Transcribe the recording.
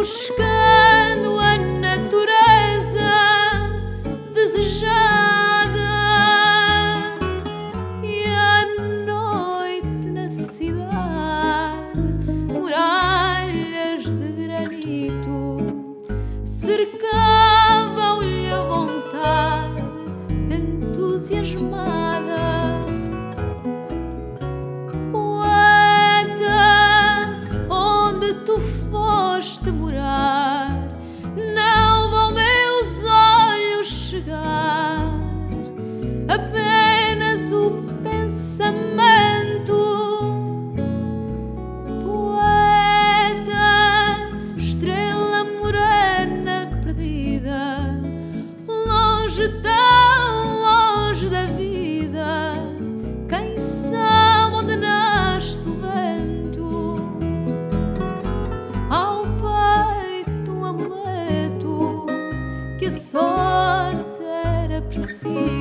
buscar. sorte era preciso.